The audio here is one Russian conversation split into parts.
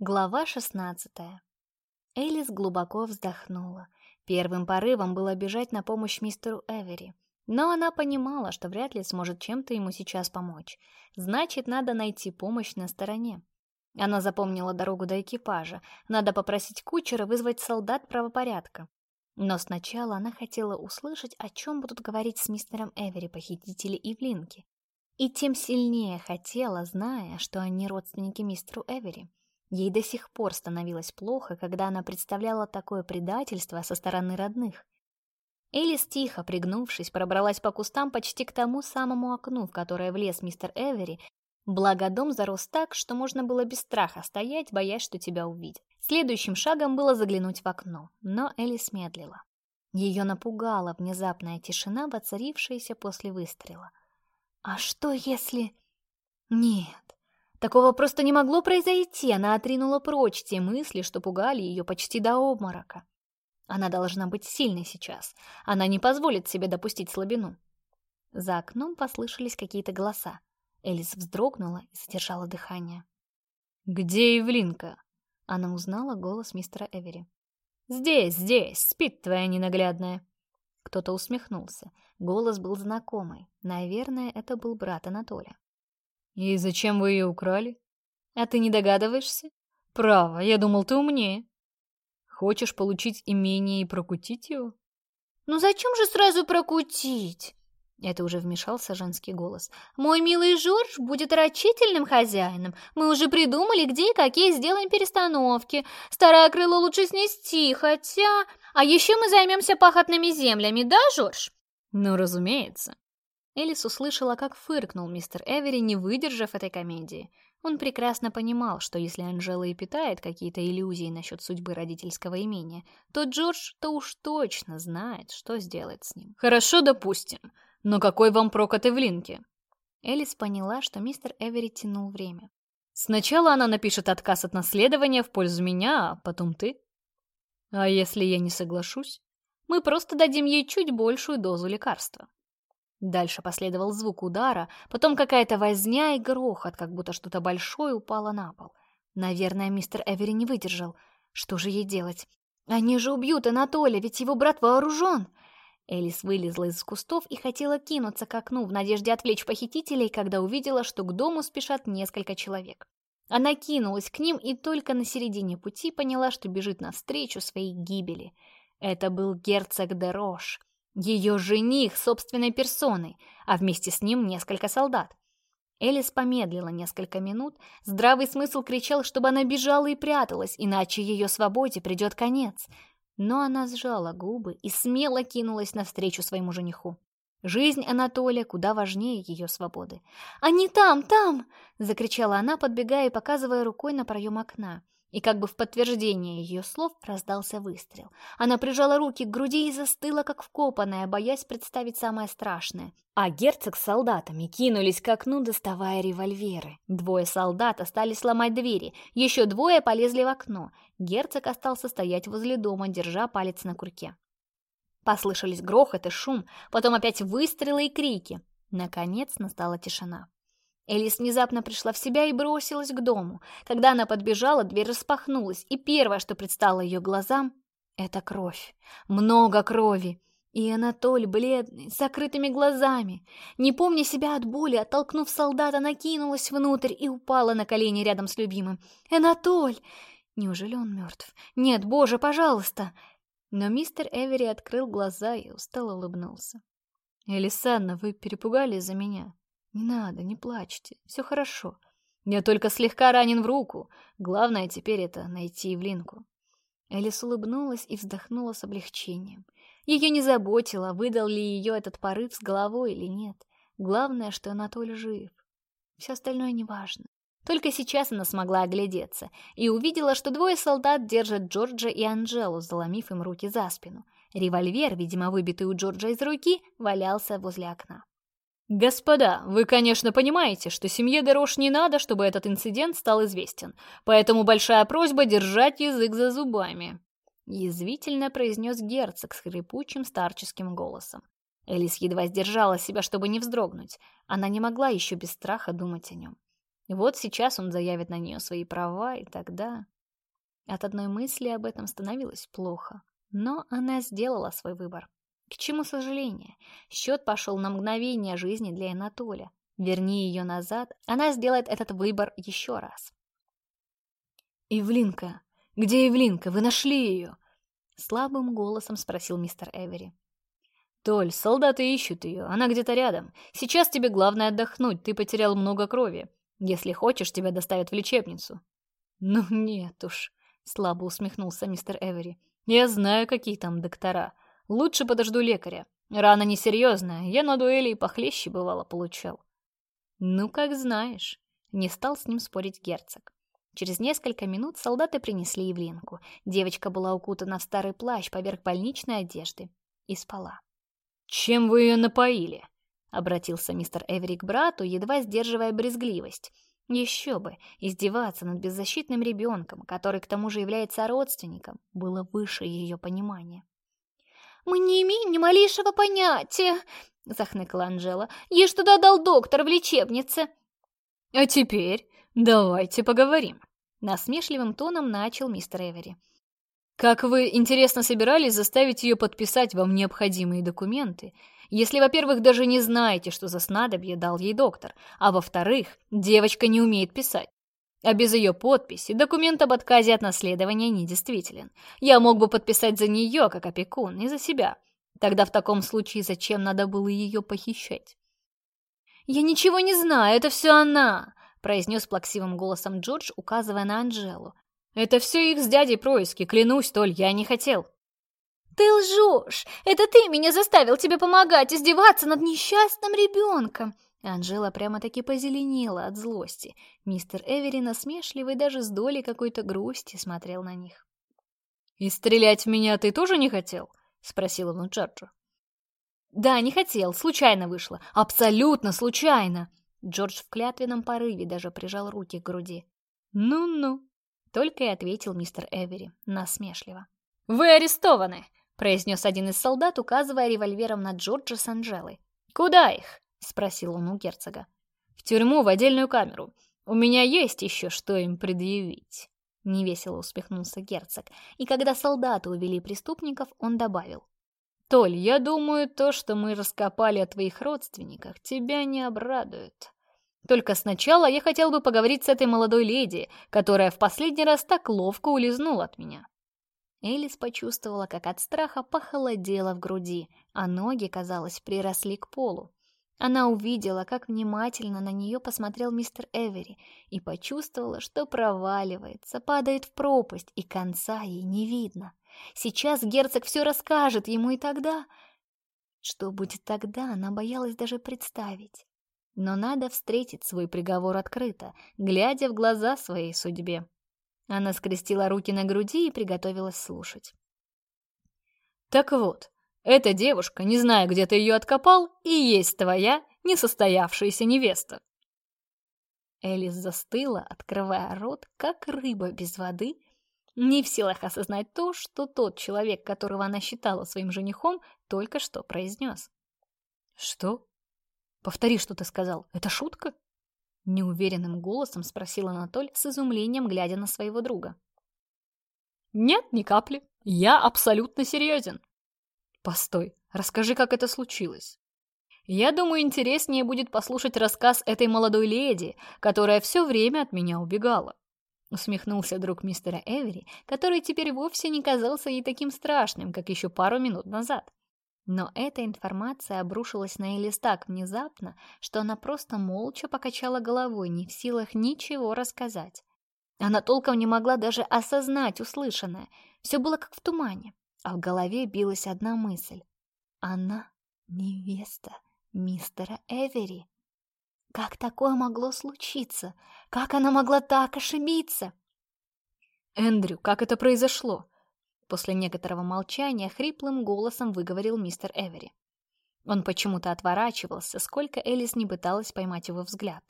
Глава шестнадцатая. Элис глубоко вздохнула. Первым порывом было бежать на помощь мистеру Эвери. Но она понимала, что вряд ли сможет чем-то ему сейчас помочь. Значит, надо найти помощь на стороне. Она запомнила дорогу до экипажа. Надо попросить кучера вызвать солдат правопорядка. Но сначала она хотела услышать, о чем будут говорить с мистером Эвери похитители Ивлинки. И тем сильнее хотела, зная, что они родственники мистеру Эвери. Ей до сих пор становилось плохо, когда она представляла такое предательство со стороны родных. Элис, тихо пригнувшись, пробралась по кустам почти к тому самому окну, в которое влез мистер Эвери, благо дом зарос так, что можно было без страха стоять, боясь, что тебя увидят. Следующим шагом было заглянуть в окно, но Элис медлила. Ее напугала внезапная тишина, воцарившаяся после выстрела. «А что если...» «Нет, Такого просто не могло произойти, она отринула прочь те мысли, что пугали ее почти до обморока. Она должна быть сильной сейчас, она не позволит себе допустить слабину. За окном послышались какие-то голоса. Элис вздрогнула и задержала дыхание. «Где Евлинка?» Она узнала голос мистера Эвери. «Здесь, здесь, спит твоя ненаглядная!» Кто-то усмехнулся. Голос был знакомый. Наверное, это был брат Анатолия. «И зачем вы ее украли?» «А ты не догадываешься?» «Право, я думал, ты умнее». «Хочешь получить имение и прокутить его?» «Ну зачем же сразу прокутить?» Это уже вмешался женский голос. «Мой милый Жорж будет рачительным хозяином. Мы уже придумали, где и какие сделаем перестановки. Старое крыло лучше снести, хотя... А еще мы займемся пахотными землями, да, Жорж?» «Ну, разумеется». Элис услышала, как фыркнул мистер Эвери, не выдержав этой комедии. Он прекрасно понимал, что если Анжела и питает какие-то иллюзии насчет судьбы родительского имения, то Джордж-то уж точно знает, что сделать с ним. «Хорошо, допустим. Но какой вам прок от Эвлинки?» Элис поняла, что мистер Эвери тянул время. «Сначала она напишет отказ от наследования в пользу меня, а потом ты. А если я не соглашусь, мы просто дадим ей чуть большую дозу лекарства. Дальше последовал звук удара, потом какая-то возня и грохот, как будто что-то большое упало на пол. Наверное, мистер Эвери не выдержал. Что же ей делать? Они же убьют Анатолия, ведь его брат вооружен. Элис вылезла из кустов и хотела кинуться к окну в надежде отвлечь похитителей, когда увидела, что к дому спешат несколько человек. Она кинулась к ним и только на середине пути поняла, что бежит навстречу своей гибели. Это был герцог де Рош, ее жених собственной персоной, а вместе с ним несколько солдат. Элис помедлила несколько минут, здравый смысл кричал, чтобы она бежала и пряталась, иначе ее свободе придет конец. Но она сжала губы и смело кинулась навстречу своему жениху. Жизнь Анатолия куда важнее ее свободы. «Они там, там!» — закричала она, подбегая и показывая рукой на проем окна. И как бы в подтверждение ее слов раздался выстрел. Она прижала руки к груди и застыла, как вкопанная, боясь представить самое страшное. А герцог с солдатами кинулись к окну, доставая револьверы. Двое солдат остались ломать двери, еще двое полезли в окно. Герцог остался стоять возле дома, держа палец на курке. Послышались грохот и шум, потом опять выстрелы и крики. Наконец настала тишина. Элис внезапно пришла в себя и бросилась к дому. Когда она подбежала, дверь распахнулась, и первое, что предстало ее глазам, — это кровь. Много крови. И Анатоль, бледный, с закрытыми глазами. Не помня себя от боли, оттолкнув солдата, накинулась внутрь и упала на колени рядом с любимым. «Анатоль!» Неужели он мертв? «Нет, боже, пожалуйста!» Но мистер Эвери открыл глаза и устало улыбнулся. «Элисанна, вы перепугали за меня?» «Не надо, не плачьте, все хорошо. Я только слегка ранен в руку. Главное теперь это найти Евлинку». Элис улыбнулась и вздохнула с облегчением. Ее не заботило, выдал ли ее этот порыв с головой или нет. Главное, что Анатолий жив. Все остальное неважно. Только сейчас она смогла оглядеться и увидела, что двое солдат держат Джорджа и Анжелу, заломив им руки за спину. Револьвер, видимо, выбитый у Джорджа из руки, валялся возле окна. «Господа, вы, конечно, понимаете, что семье Дерош не надо, чтобы этот инцидент стал известен, поэтому большая просьба держать язык за зубами», — язвительно произнес герцог с хрипучим старческим голосом. Элис едва сдержала себя, чтобы не вздрогнуть. Она не могла еще без страха думать о нем. Вот сейчас он заявит на нее свои права, и тогда... От одной мысли об этом становилось плохо. Но она сделала свой выбор. К чему сожаление? Счет пошел на мгновение жизни для Анатолия. Верни ее назад, она сделает этот выбор еще раз. «Ивлинка! Где Ивлинка? Вы нашли ее?» Слабым голосом спросил мистер Эвери. «Толь, солдаты ищут ее, она где-то рядом. Сейчас тебе главное отдохнуть, ты потерял много крови. Если хочешь, тебя доставят в лечебницу». «Ну нет уж», — слабо усмехнулся мистер Эвери. «Я знаю, какие там доктора. Лучше подожду лекаря. Рана несерьезная, я на дуэли и похлеще бывало получал». «Ну, как знаешь», — не стал с ним спорить герцог. Через несколько минут солдаты принесли Евлинку. Девочка была укутана в старый плащ поверх больничной одежды и спала. «Чем вы ее напоили?» — обратился мистер Эвери к брату, едва сдерживая брезгливость. Еще бы, издеваться над беззащитным ребенком, который к тому же является родственником, было выше ее понимания. «Мы не имеем ни малейшего понятия», — захныкала Анжела. «Ей что дал доктор в лечебнице». «А теперь давайте поговорим», — насмешливым тоном начал мистер Эвери. Как вы, интересно, собирались заставить ее подписать вам необходимые документы, если, во-первых, даже не знаете, что за снадобье дал ей доктор, а во-вторых, девочка не умеет писать? А без ее подписи документ об отказе от наследования недействителен. Я мог бы подписать за нее, как опекун, и за себя. Тогда в таком случае зачем надо было ее похищать? «Я ничего не знаю, это все она!» произнес плаксивым голосом Джордж, указывая на Анжелу. Это все их с дядей происки, клянусь, Толь, я не хотел. Ты лжешь! Это ты меня заставил тебе помогать издеваться над несчастным ребенком! Анжела прямо-таки позеленела от злости. Мистер Эвери насмешливый даже с долей какой-то грусти смотрел на них. «И стрелять в меня ты тоже не хотел?» — спросил он у Джорджа. «Да, не хотел, случайно вышло. Абсолютно случайно!» Джордж в клятвенном порыве даже прижал руки к груди. «Ну-ну», только и ответил мистер Эвери, насмешливо. «Вы арестованы!» — произнес один из солдат, указывая револьвером на Джорджа с Анжелой. «Куда их?» — спросил он у герцога. «В тюрьму, в отдельную камеру. У меня есть еще что им предъявить». Невесело усмехнулся герцог, и когда солдаты увели преступников, он добавил. «Толь, я думаю, то, что мы раскопали о твоих родственниках, тебя не обрадует». Только сначала я хотел бы поговорить с этой молодой леди, которая в последний раз так ловко улизнула от меня». Элис почувствовала, как от страха похолодело в груди, а ноги, казалось, приросли к полу. Она увидела, как внимательно на нее посмотрел мистер Эвери и почувствовала, что проваливается, падает в пропасть, и конца ей не видно. Сейчас герцог все расскажет ему, и тогда... Что будет тогда, она боялась даже представить. Но надо встретить свой приговор открыто, глядя в глаза своей судьбе. Она скрестила руки на груди и приготовилась слушать. «Так вот, эта девушка, не знаю, где ты ее откопал, и есть твоя несостоявшаяся невеста». Элис застыла, открывая рот, как рыба без воды, не в силах осознать то, что тот человек, которого она считала своим женихом, только что произнес. «Что?» Повтори, что ты сказал. Это шутка?» Неуверенным голосом спросил Анатоль с изумлением, глядя на своего друга. «Нет, ни капли. Я абсолютно серьезен». «Постой, расскажи, как это случилось». «Я думаю, интереснее будет послушать рассказ этой молодой леди, которая все время от меня убегала». Усмехнулся друг мистера Эвери, который теперь вовсе не казался ей таким страшным, как еще пару минут назад. Но эта информация обрушилась на Элис так внезапно, что она просто молча покачала головой, не в силах ничего рассказать. Она толком не могла даже осознать услышанное. Все было как в тумане, а в голове билась одна мысль. Она невеста мистера Эвери. Как такое могло случиться? Как она могла так ошибиться? «Эндрю, как это произошло?» После некоторого молчания хриплым голосом выговорил мистер Эвери. Он почему-то отворачивался, сколько Элис не пыталась поймать его взгляд.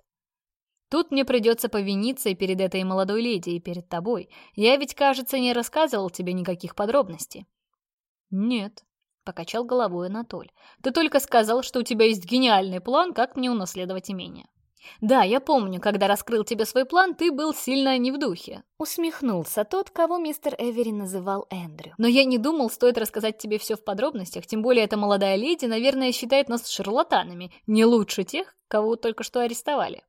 «Тут мне придется повиниться и перед этой молодой леди, и перед тобой. Я ведь, кажется, не рассказывал тебе никаких подробностей». «Нет», — покачал головой Анатоль. «Ты только сказал, что у тебя есть гениальный план, как мне унаследовать имение. Да, я помню, когда раскрыл тебе свой план, ты был сильно не в духе. Усмехнулся тот, кого мистер Эвери называл Эндрю. Но я не думал, стоит рассказать тебе все в подробностях, тем более эта молодая леди, наверное, считает нас шарлатанами, не лучше тех, кого только что арестовали.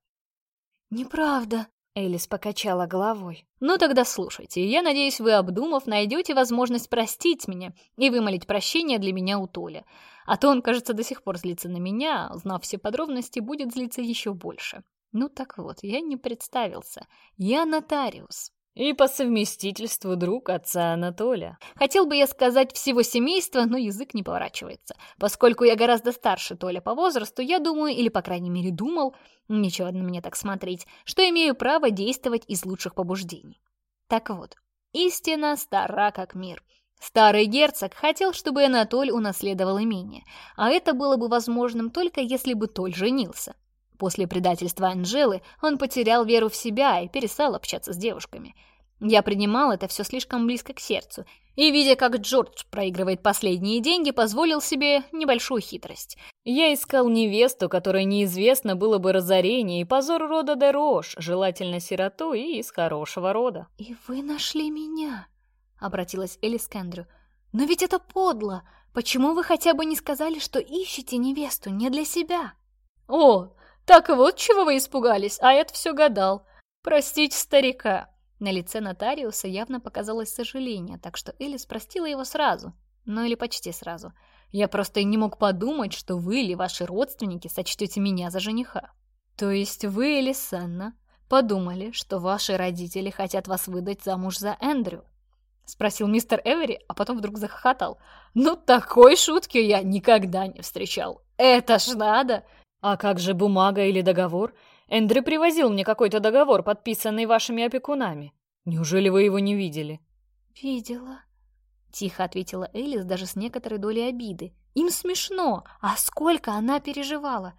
«Неправда», Элис покачала головой. «Ну тогда слушайте, я надеюсь, вы, обдумав, найдете возможность простить меня и вымолить прощение для меня у Толя. А то он, кажется, до сих пор злится на меня, узнав все подробности, будет злиться еще больше. Ну так вот, я не представился. Я нотариус. И по совместительству друг отца Анатолия. Хотел бы я сказать всего семейства, но язык не поворачивается. Поскольку я гораздо старше Толя по возрасту, я думаю, или по крайней мере думал, нечего на меня так смотреть, что имею право действовать из лучших побуждений. Так вот, истина стара как мир. Старый герцог хотел, чтобы Анатоль унаследовал имение, а это было бы возможным только если бы Толь женился. После предательства Анжелы он потерял веру в себя и перестал общаться с девушками. Я принимал это все слишком близко к сердцу, и, видя, как Джордж проигрывает последние деньги, позволил себе небольшую хитрость. Я искал невесту, которой неизвестно было бы разорение и позор рода Дерош, желательно сироту и из хорошего рода. «И вы нашли меня?» — обратилась Элис к Эндрю. «Но ведь это подло! Почему вы хотя бы не сказали, что ищете невесту не для себя?» «О, так вот чего вы испугались, а это все гадал. Простите старика». На лице нотариуса явно показалось сожаление, так что Элис простила его сразу. Ну или почти сразу. Я просто и не мог подумать, что вы или ваши родственники сочтете меня за жениха. То есть вы, Элис Анна, подумали, что ваши родители хотят вас выдать замуж за Эндрю? Спросил мистер Эвери, а потом вдруг захохотал. Ну, такой шутки я никогда не встречал. Это ж надо! «А как же бумага или договор? Эндрю привозил мне какой-то договор, подписанный вашими опекунами. Неужели вы его не видели?» «Видела», — тихо ответила Элис даже с некоторой долей обиды. «Им смешно, а сколько она переживала!»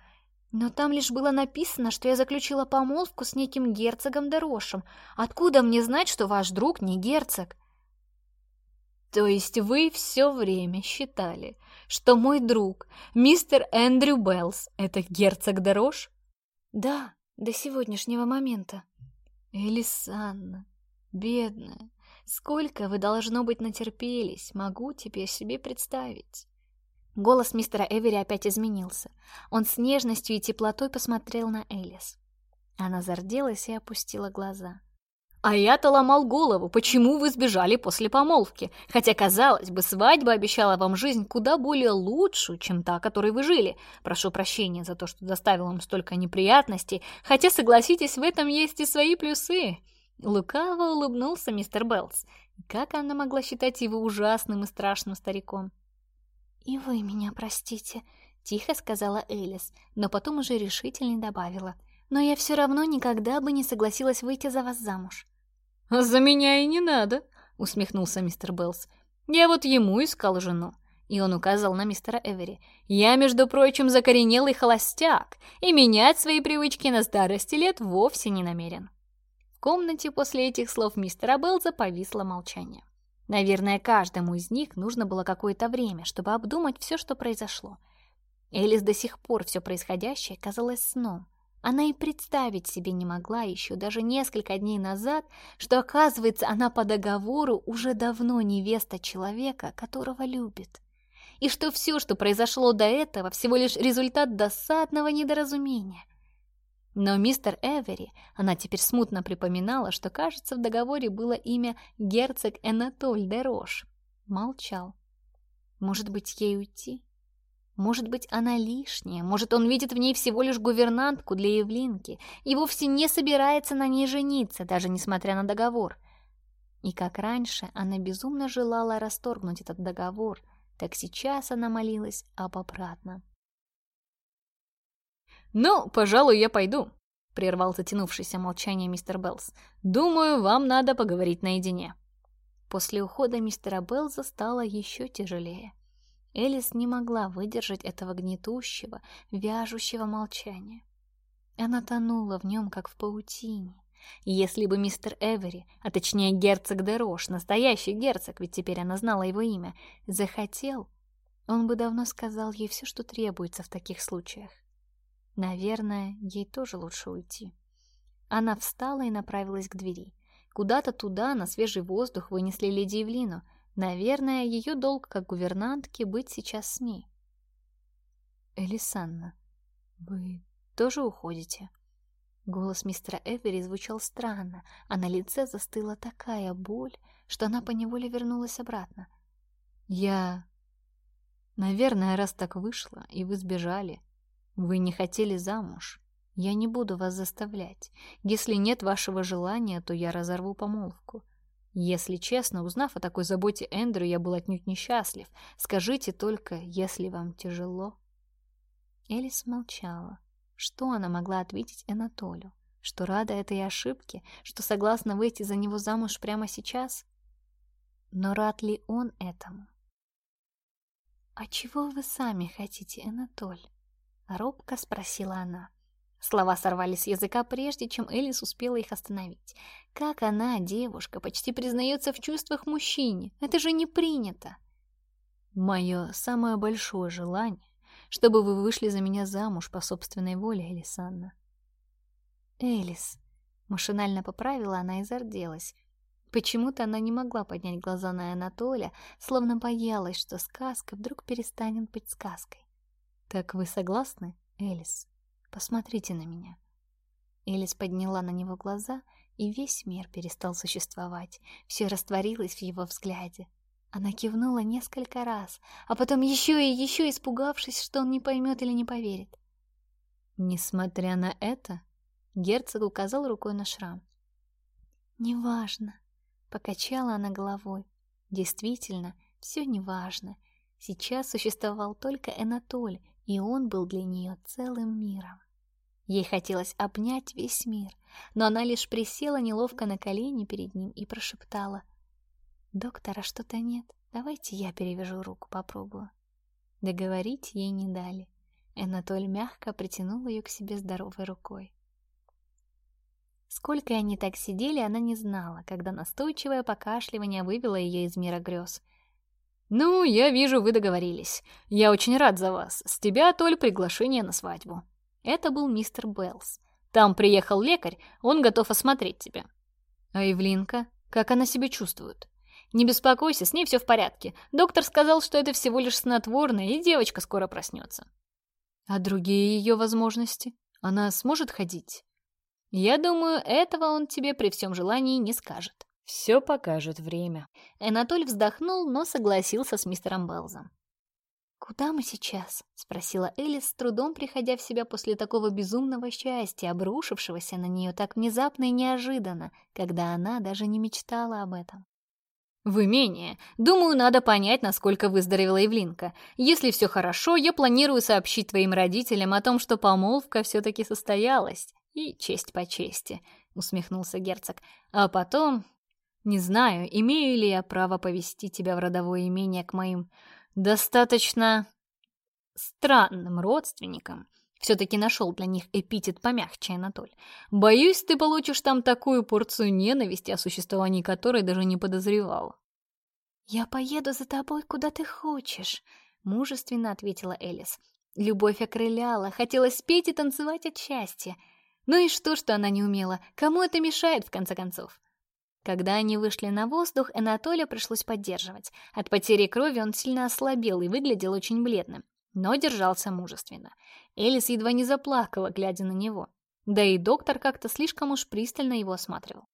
Но там лишь было написано, что я заключила помолвку с неким герцогом Дерошем. Откуда мне знать, что ваш друг не герцог? То есть вы все время считали, что мой друг, мистер Эндрю Беллс, это герцог Дерош? Да, до сегодняшнего момента. Элисанна, бедная, сколько вы, должно быть, натерпелись, могу теперь себе представить. Голос мистера Эвери опять изменился. Он с нежностью и теплотой посмотрел на Элис. Она зарделась и опустила глаза. А я-то ломал голову, почему вы сбежали после помолвки, хотя, казалось бы, свадьба обещала вам жизнь куда более лучшую, чем та, которой вы жили. Прошу прощения за то, что доставил вам столько неприятностей, хотя, согласитесь, в этом есть и свои плюсы. Лукаво улыбнулся мистер Беллс. Как она могла считать его ужасным и страшным стариком? «И вы меня простите», — тихо сказала Элис, но потом уже решительно добавила. «Но я все равно никогда бы не согласилась выйти за вас замуж». «А за меня и не надо», — усмехнулся мистер Беллс. «Я вот ему искал жену». И он указал на мистера Эвери. «Я, между прочим, закоренелый холостяк, и менять свои привычки на старости лет вовсе не намерен». В комнате после этих слов мистера Беллза повисло молчание. Наверное, каждому из них нужно было какое-то время, чтобы обдумать все, что произошло. Элис до сих пор все происходящее казалось сном. Она и представить себе не могла еще даже несколько дней назад, что, оказывается, она по договору уже давно невеста человека, которого любит. И что все, что произошло до этого, всего лишь результат досадного недоразумения. Но мистер Эвери, она теперь смутно припоминала, что, кажется, в договоре было имя герцог Энатоль де Рош, молчал. Может быть, ей уйти? Может быть, она лишняя, может, он видит в ней всего лишь гувернантку для Евлинки и вовсе не собирается на ней жениться, даже несмотря на договор. И как раньше она безумно желала расторгнуть этот договор, так сейчас она молилась об обратном. «Ну, пожалуй, я пойду», — прервал затянувшееся молчание мистер Беллс. «Думаю, вам надо поговорить наедине». После ухода мистера Беллса стало еще тяжелее. Элис не могла выдержать этого гнетущего, вяжущего молчания. Она тонула в нем, как в паутине. Если бы мистер Эвери, а точнее герцог Дерош, настоящий герцог, ведь теперь она знала его имя, захотел, он бы давно сказал ей все, что требуется в таких случаях. Наверное, ей тоже лучше уйти. Она встала и направилась к двери. Куда-то туда, на свежий воздух, вынесли леди Евлину. Наверное, ее долг как гувернантки быть сейчас с ней. «Элисанна, вы тоже уходите?» Голос мистера Эвери звучал странно, а на лице застыла такая боль, что она поневоле вернулась обратно. «Я... Наверное, раз так вышло, и вы сбежали. Вы не хотели замуж. Я не буду вас заставлять. Если нет вашего желания, то я разорву помолвку. Если честно, узнав о такой заботе Эндрю, я был отнюдь несчастлив. Скажите только, если вам тяжело. Элис молчала. Что она могла ответить Анатолию? Что рада этой ошибке? Что согласна выйти за него замуж прямо сейчас? Но рад ли он этому? «А чего вы сами хотите, Анатоль?» Робко спросила она. Слова сорвались с языка, прежде чем Элис успела их остановить. Как она, девушка, почти признается в чувствах мужчине? Это же не принято. Мое самое большое желание, чтобы вы вышли за меня замуж по собственной воле, Элисанна. Элис. Машинально поправила она и зарделась. Почему-то она не могла поднять глаза на Анатолия, словно боялась, что сказка вдруг перестанет быть сказкой. «Так вы согласны, Элис?» Посмотрите на меня». Элис подняла на него глаза, и весь мир перестал существовать. Все растворилось в его взгляде. Она кивнула несколько раз, а потом еще и еще испугавшись, что он не поймет или не поверит. Несмотря на это, герцог указал рукой на шрам. «Неважно», — покачала она головой. «Действительно, все неважно. Сейчас существовал только Энатоль, и он был для нее целым миром. Ей хотелось обнять весь мир, но она лишь присела неловко на колени перед ним и прошептала. «Доктора что-то нет, давайте я перевяжу руку, попробую». Договорить ей не дали. Анатоль мягко притянул ее к себе здоровой рукой. Сколько они так сидели, она не знала, когда настойчивое покашливание вывело ее из мира грез. «Ну, я вижу, вы договорились. Я очень рад за вас. С тебя, Толь, приглашение на свадьбу». Это был мистер Беллс. Там приехал лекарь, он готов осмотреть тебя. А Ивлинка? Как она себя чувствует? Не беспокойся, с ней все в порядке. Доктор сказал, что это всего лишь снотворное, и девочка скоро проснется. А другие ее возможности? Она сможет ходить? Я думаю, этого он тебе при всем желании не скажет. Все покажет время. Анатоль вздохнул, но согласился с мистером Беллсом. «Куда мы сейчас?» — спросила Элис, с трудом приходя в себя после такого безумного счастья, обрушившегося на нее так внезапно и неожиданно, когда она даже не мечтала об этом. «В имение. Думаю, надо понять, насколько выздоровела Евлинка. Если все хорошо, я планирую сообщить твоим родителям о том, что помолвка все-таки состоялась. И честь по чести», — усмехнулся герцог. «А потом... Не знаю, имею ли я право повести тебя в родовое имение к моим достаточно странным родственникам. Все-таки нашел для них эпитет помягче, Анатоль. Боюсь, ты получишь там такую порцию ненависти, о существовании которой даже не подозревал. «Я поеду за тобой, куда ты хочешь», — мужественно ответила Элис. Любовь окрыляла, хотелось петь и танцевать от счастья. Ну и что, что она не умела? Кому это мешает, в конце концов? Когда они вышли на воздух, Анатолия пришлось поддерживать. От потери крови он сильно ослабел и выглядел очень бледным, но держался мужественно. Элис едва не заплакала, глядя на него. Да и доктор как-то слишком уж пристально его осматривал.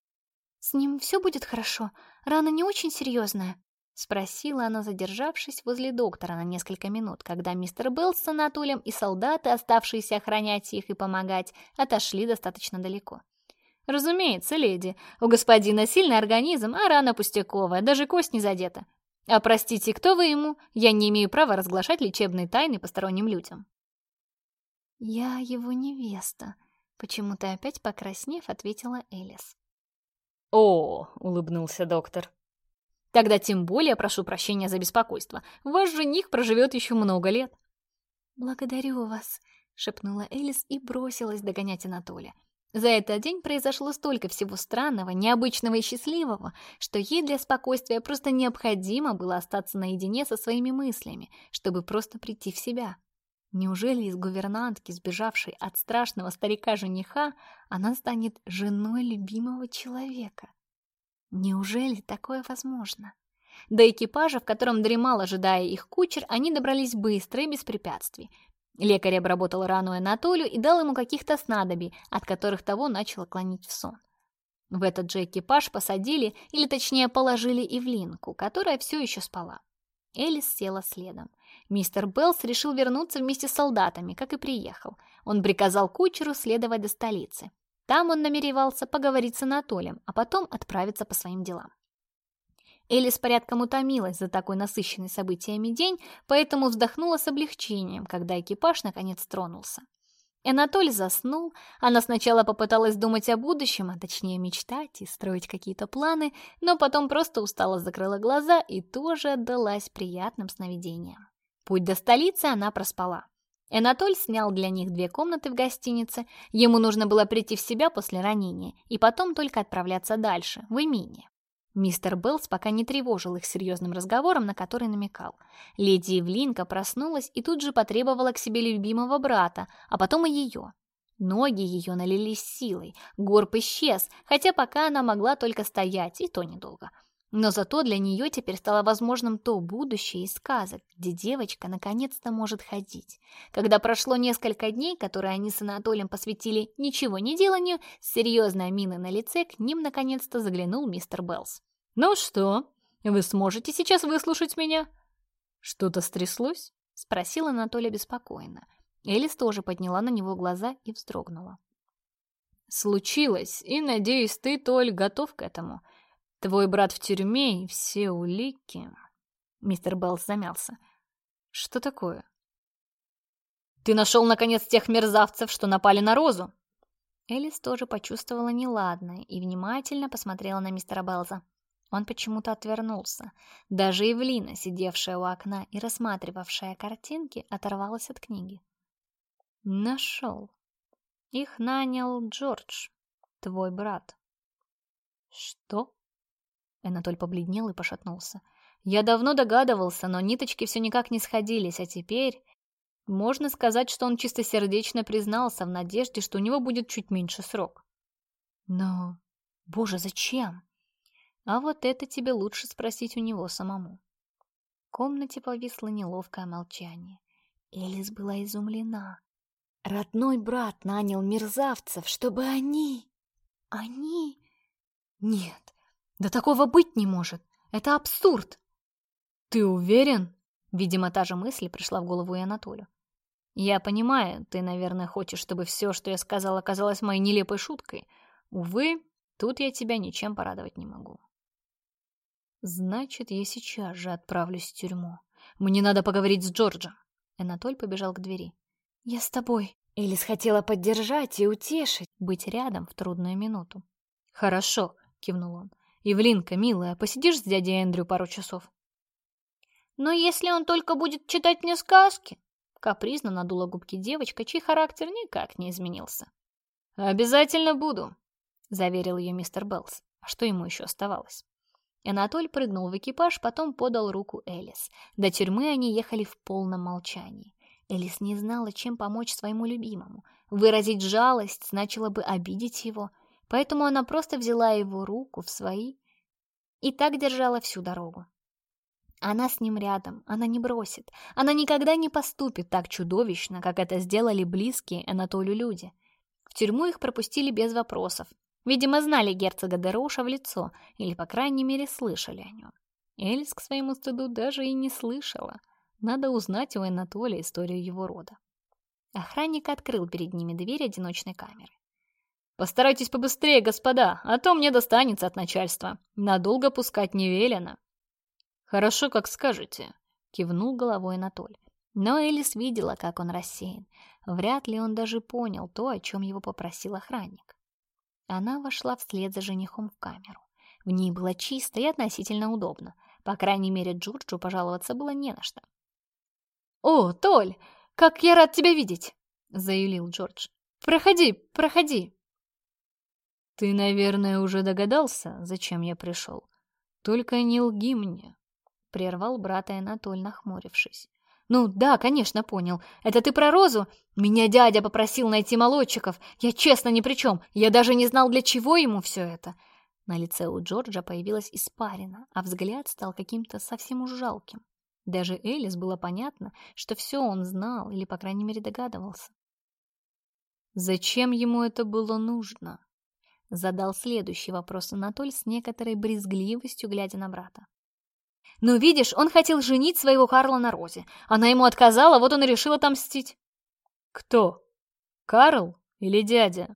«С ним все будет хорошо? Рана не очень серьезная?» — спросила она, задержавшись возле доктора на несколько минут, когда мистер Белл с Анатолием и солдаты, оставшиеся охранять их и помогать, отошли достаточно далеко. «Разумеется, леди. У господина сильный организм, а рана пустяковая, даже кость не задета. А простите, кто вы ему? Я не имею права разглашать лечебные тайны посторонним людям». «Я его невеста», — почему-то опять покраснев, ответила Элис. «О!» — улыбнулся доктор. «Тогда тем более прошу прощения за беспокойство. Ваш жених проживет еще много лет». «Благодарю вас», — шепнула Элис и бросилась догонять Анатолия. За этот день произошло столько всего странного, необычного и счастливого, что ей для спокойствия просто необходимо было остаться наедине со своими мыслями, чтобы просто прийти в себя. Неужели из гувернантки, сбежавшей от страшного старика-жениха, она станет женой любимого человека? Неужели такое возможно? До экипажа, в котором дремал, ожидая их кучер, они добрались быстро и без препятствий. Лекарь обработал рану Анатолию и дал ему каких-то снадобий, от которых того начало клонить в сон. В этот же экипаж посадили, или точнее положили Ивлинку, которая все еще спала. Элис села следом. Мистер Беллс решил вернуться вместе с солдатами, как и приехал. Он приказал кучеру следовать до столицы. Там он намеревался поговорить с Анатолием, а потом отправиться по своим делам. Элис порядком утомилась за такой насыщенный событиями день, поэтому вздохнула с облегчением, когда экипаж наконец тронулся. Анатоль заснул, она сначала попыталась думать о будущем, а точнее мечтать и строить какие-то планы, но потом просто устало закрыла глаза и тоже отдалась приятным сновидениям. Путь до столицы она проспала. Анатоль снял для них две комнаты в гостинице, ему нужно было прийти в себя после ранения и потом только отправляться дальше, в имение. Мистер Беллс пока не тревожил их серьезным разговором, на который намекал. Леди Ивлинка проснулась и тут же потребовала к себе любимого брата, а потом и ее. Ноги ее налились силой, горб исчез, хотя пока она могла только стоять, и то недолго. Но зато для нее теперь стало возможным то будущее из сказок, где девочка наконец-то может ходить. Когда прошло несколько дней, которые они с Анатолием посвятили ничегонеделанию, с серьезной миной на лице к ним наконец-то заглянул мистер Беллс. «Ну что, вы сможете сейчас выслушать меня?» «Что-то стряслось?» — спросил Анатолий беспокойно. Элис тоже подняла на него глаза и вздрогнула. «Случилось, и, надеюсь, ты, Толь, готов к этому». Твой брат в тюрьме и все улики...» Мистер Беллс замялся. «Что такое?» «Ты нашел, наконец, тех мерзавцев, что напали на Розу?» Элис тоже почувствовала неладное и внимательно посмотрела на мистера Беллза. Он почему-то отвернулся. Даже Эвлина, сидевшая у окна и рассматривавшая картинки, оторвалась от книги. «Нашел. Их нанял Джордж, твой брат». «Что?» Анатоль побледнел и пошатнулся. Я давно догадывался, но ниточки все никак не сходились, а теперь... Можно сказать, что он чистосердечно признался в надежде, что у него будет чуть меньше срок. Но... Боже, зачем? А вот это тебе лучше спросить у него самому. В комнате повисло неловкое молчание. Элис была изумлена. Родной брат нанял мерзавцев, чтобы они... Они... Нет, да такого быть не может. Это абсурд. Ты уверен? Видимо, та же мысль пришла в голову и Анатолию. Я понимаю, ты, наверное, хочешь, чтобы все, что я сказал, оказалось моей нелепой шуткой. Увы, тут я тебя ничем порадовать не могу. Значит, я сейчас же отправлюсь в тюрьму. Мне надо поговорить с Джорджем. Анатоль побежал к двери. Я с тобой. Элис хотела поддержать и утешить, быть рядом в трудную минуту. Хорошо, кивнул он. «Ивлинка, милая, посидишь с дядей Эндрю пару часов?» «Но если он только будет читать мне сказки?» Капризно надула губки девочка, чей характер никак не изменился. «Обязательно буду», — заверил ее мистер Беллс. А что ему еще оставалось? Анатоль прыгнул в экипаж, потом подал руку Элис. До тюрьмы они ехали в полном молчании. Элис не знала, чем помочь своему любимому. Выразить жалость значило бы обидеть его — Поэтому она просто взяла его руку в свои и так держала всю дорогу. Она с ним рядом, она не бросит, она никогда не поступит так чудовищно, как это сделали близкие Анатолию люди. В тюрьму их пропустили без вопросов. Видимо, знали герцога Дероуша в лицо, или, по крайней мере, слышали о нем. Эльс, к своему стыду, даже и не слышала. Надо узнать у Анатолия историю его рода. Охранник открыл перед ними дверь одиночной камеры. Постарайтесь побыстрее, господа, а то мне достанется от начальства. Надолго пускать не велено. Хорошо, как скажете, кивнул головой Анатоль. Но Элис видела, как он рассеян. Вряд ли он даже понял то, о чем его попросил охранник. Она вошла вслед за женихом в камеру. В ней было чисто и относительно удобно. По крайней мере, Джорджу пожаловаться было не на что. «О, Толь, как я рад тебя видеть!» — заявил Джордж. «Проходи, проходи!» «Ты, наверное, уже догадался, зачем я пришел? Только не лги мне», — прервал брата Анатоль, нахмурившись. «Ну да, конечно, понял. Это ты про Розу? Меня дядя попросил найти молодчиков. Я честно ни при чем. Я даже не знал, для чего ему все это». На лице у Джорджа появилась испарина, а взгляд стал каким-то совсем уж жалким. Даже Элис было понятно, что все он знал или, по крайней мере, догадывался. «Зачем ему это было нужно?» Задал следующий вопрос Анатоль с некоторой брезгливостью, глядя на брата. «Ну, видишь, он хотел женить своего Карла на Розе. Она ему отказала, вот он и решил отомстить». «Кто? Карл или дядя?»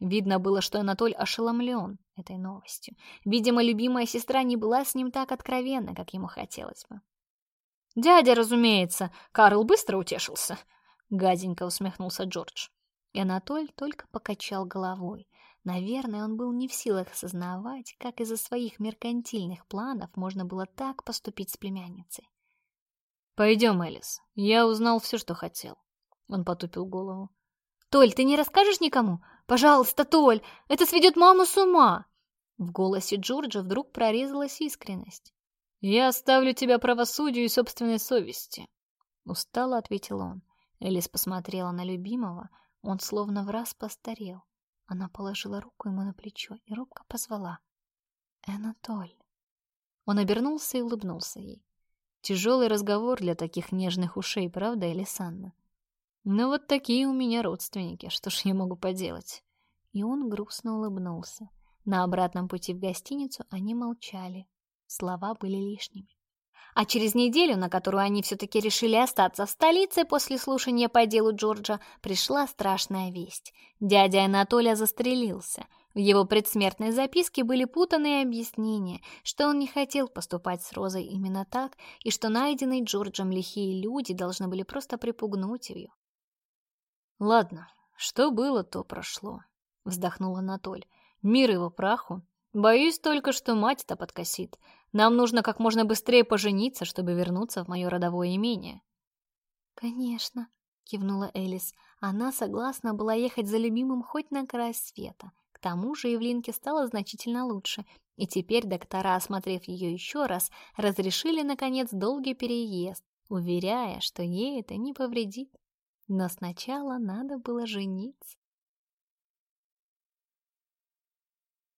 Видно было, что Анатоль ошеломлен этой новостью. Видимо, любимая сестра не была с ним так откровенна, как ему хотелось бы. «Дядя, разумеется!» Карл быстро утешился. Гаденько усмехнулся Джордж. И Анатоль только покачал головой. Наверное, он был не в силах осознавать, как из-за своих меркантильных планов можно было так поступить с племянницей. «Пойдем, Элис. Я узнал все, что хотел». Он потупил голову. «Толь, ты не расскажешь никому? Пожалуйста, Толь, это сведет маму с ума!» В голосе Джорджа вдруг прорезалась искренность. «Я оставлю тебя правосудию и собственной совести», — устало ответил он. Элис посмотрела на любимого, он словно в раз постарел. Она положила руку ему на плечо и робко позвала. «Энатоль». Он обернулся и улыбнулся ей. Тяжелый разговор для таких нежных ушей, правда, Элисанна? Ну вот такие у меня родственники, что ж я могу поделать? И он грустно улыбнулся. На обратном пути в гостиницу они молчали, Слова были лишними. А через неделю, на которую они все-таки решили остаться в столице после слушания по делу Джорджа, пришла страшная весть. Дядя Анатолия застрелился. В его предсмертной записке были путанные объяснения, что он не хотел поступать с Розой именно так, и что найденные Джорджем лихие люди должны были просто припугнуть ее. «Ладно, что было, то прошло», — вздохнул Анатоль. «Мир его праху, Боюсь только, что мать-то подкосит. Нам нужно как можно быстрее пожениться, чтобы вернуться в мое родовое имение. Конечно, кивнула Элис. Она согласна была ехать за любимым хоть на край света. К тому же Евлинке стало значительно лучше, и теперь доктора, осмотрев ее еще раз, разрешили, наконец, долгий переезд, уверяя, что ей это не повредит. Но сначала надо было жениться.